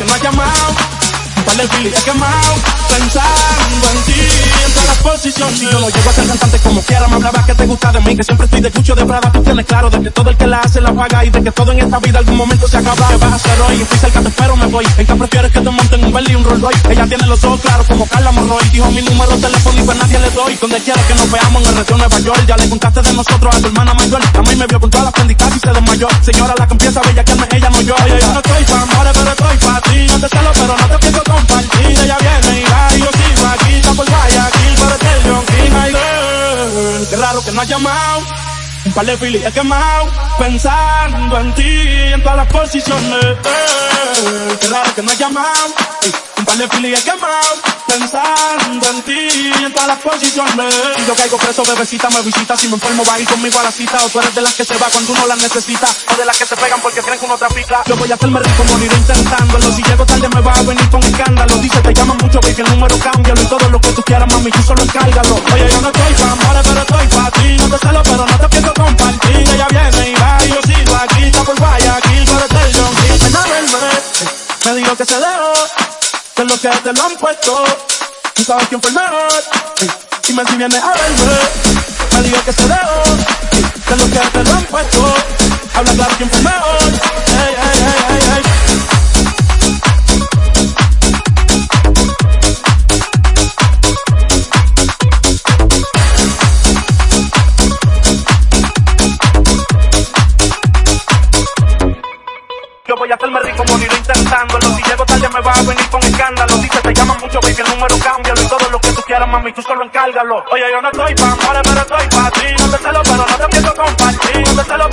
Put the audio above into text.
que no ha llamado. Un par de Billy he quemado, pensando en ti, en todas las posiciones. Si yo no llego a ser cantante como quiera, me hablaba que te gusta de mí, que siempre estoy de cucho de Prada, tú tienes claro de que todo el que la hace la paga y de que todo en esta vida algún momento se acaba. ¿Qué vas a hacer hoy? Estoy cerca, te espero, me voy. ¿En qué prefieres que te monten un Bentley y un Rolls Royce? Ella tiene los ojos claros como Carla Monroy, dijo mi número telefónico a nadie le doy. Donde quiera que nos veamos en el región Nueva York, ya le contaste de nosotros a tu hermana mayor. A mí me vio con todas las pendicas y se desmayó. Señora, la que empieza a bellaquearme, ella no yo. Oye, no has llamado. Un par de filis he quemado, pensando en ti en todas las posiciones. Eh, qué raro que no has llamado. Ey, un par de filis he quemado, pensando en ti en todas las posiciones. Si yo caigo preso, bebecita me visita. Si me enfermo, va a ir conmigo a la cita. O tú eres de las que se va cuando uno las necesita. O de las que se pegan porque creen que uno trafica. Yo voy a hacerme rico, morir intentándolo. Si llego tarde, me va a venir con escándalo. Dice, te llaman mucho, baby, el número cámbialo. Y todo lo que tú quieras, mami, tú solo encárgalo. Oye, yo no estoy pa' amores, pero estoy pa' ti. No te celo, pero no te pienso compartir. Ella viene y va y yo sigo aquí. Está por Guayaquil, pero es el John. Me dijo que se dejó. Que lo que te lo han puesto. Tú sabes quién fue el mejor. Ey, Dime si vienes a verme. Me dijo que se dejó. voy a hacerme rico, moriré intentándolo. Si llego tarde me va a venir con escándalo. Dice, te llaman mucho, baby, el número cámbialo. Y todo lo que tú quieras, mami, tú solo encárgalo. Oye, yo no estoy pa' amores, pero estoy pa' ti. No te celo, pero no te pienso compartir. No te celo,